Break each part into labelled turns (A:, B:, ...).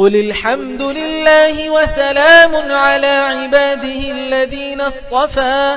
A: قل الحمد لله وسلام على عباده الذين اصطفى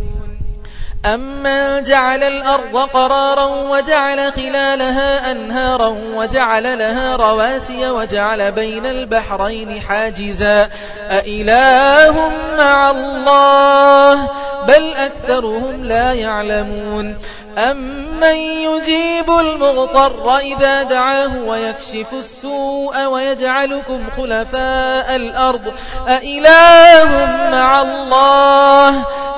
A: أمن جعل الأرض قرارا وجعل خلالها أنهارا وجعل لها رواسي وجعل بين البحرين حاجزا أإله مع الله بل أكثرهم لا يعلمون أمن يجيب المغطر إذا دعاه ويكشف السوء ويجعلكم خلفاء الأرض أإله مع الله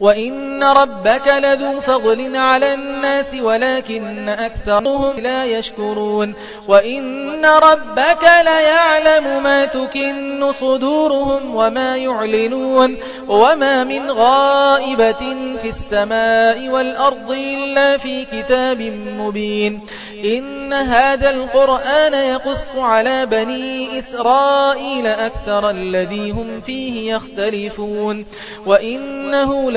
A: وإن ربك لذو فضل على الناس ولكن أكثرهم لا يشكرون وإن ربك ليعلم ما تكن صدورهم وما يعلنون وما من غائبة في السماء والأرض إلا في كتاب مبين إن هذا القرآن يقص على بني إسرائيل أكثر الذي هم فيه يختلفون وإنه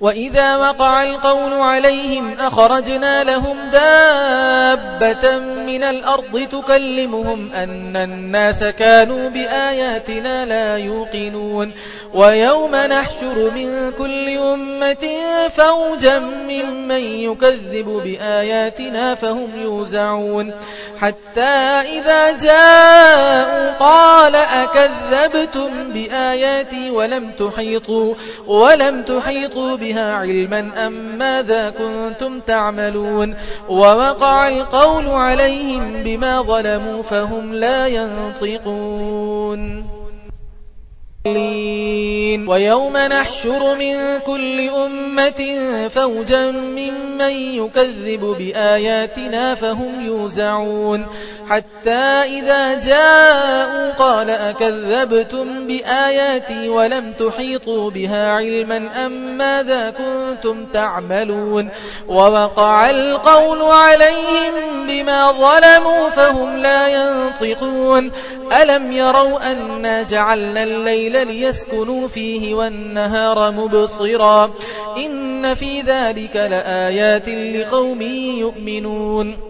A: وإذا وقع القول عليهم أخرجنا لهم دابة من الأرض تكلمهم أن الناس كانوا بآياتنا لا يوقنون. ويوم نحشر من كل أمة فوجا ممن يكذب بآياتنا فهم يوزعون. حتى إذا جاءوا قال أكذبتم بآياتي ولم تحيطوا ولم تحيطوا بها علما أم ماذا كنتم تعملون ووقع القول عليهم بما ظلموا فهم لا ينطقون ويوم نحشر من كل أمة فوجا ممن يكذب بآياتنا فهم يوزعون. حتى إذا جاءوا قال أكذبتم بآياتي ولم تحيطوا بها علما أم ماذا كنتم تعملون؟ ووقع القول عليهم بما ظلموا فهم لا ينطقون. ألم يروا أنا جعلنا الليل ليسكنوا فيه والنهار مبصرا. إن في ذلك لآيات لقوم يؤمنون.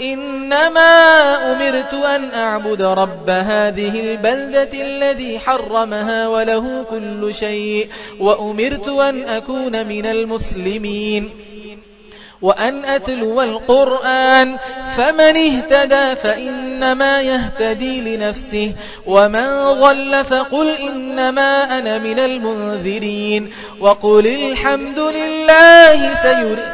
A: إنما أمرت أن أعبد رب هذه البلدة الذي حرمها وله كل شيء وأمرت أن أكون من المسلمين. وأن أتلو القرآن فمن اهتدى فإنما يهتدي لنفسه ومن ضل فقل إنما أنا من المنذرين. وقل الحمد لله سيري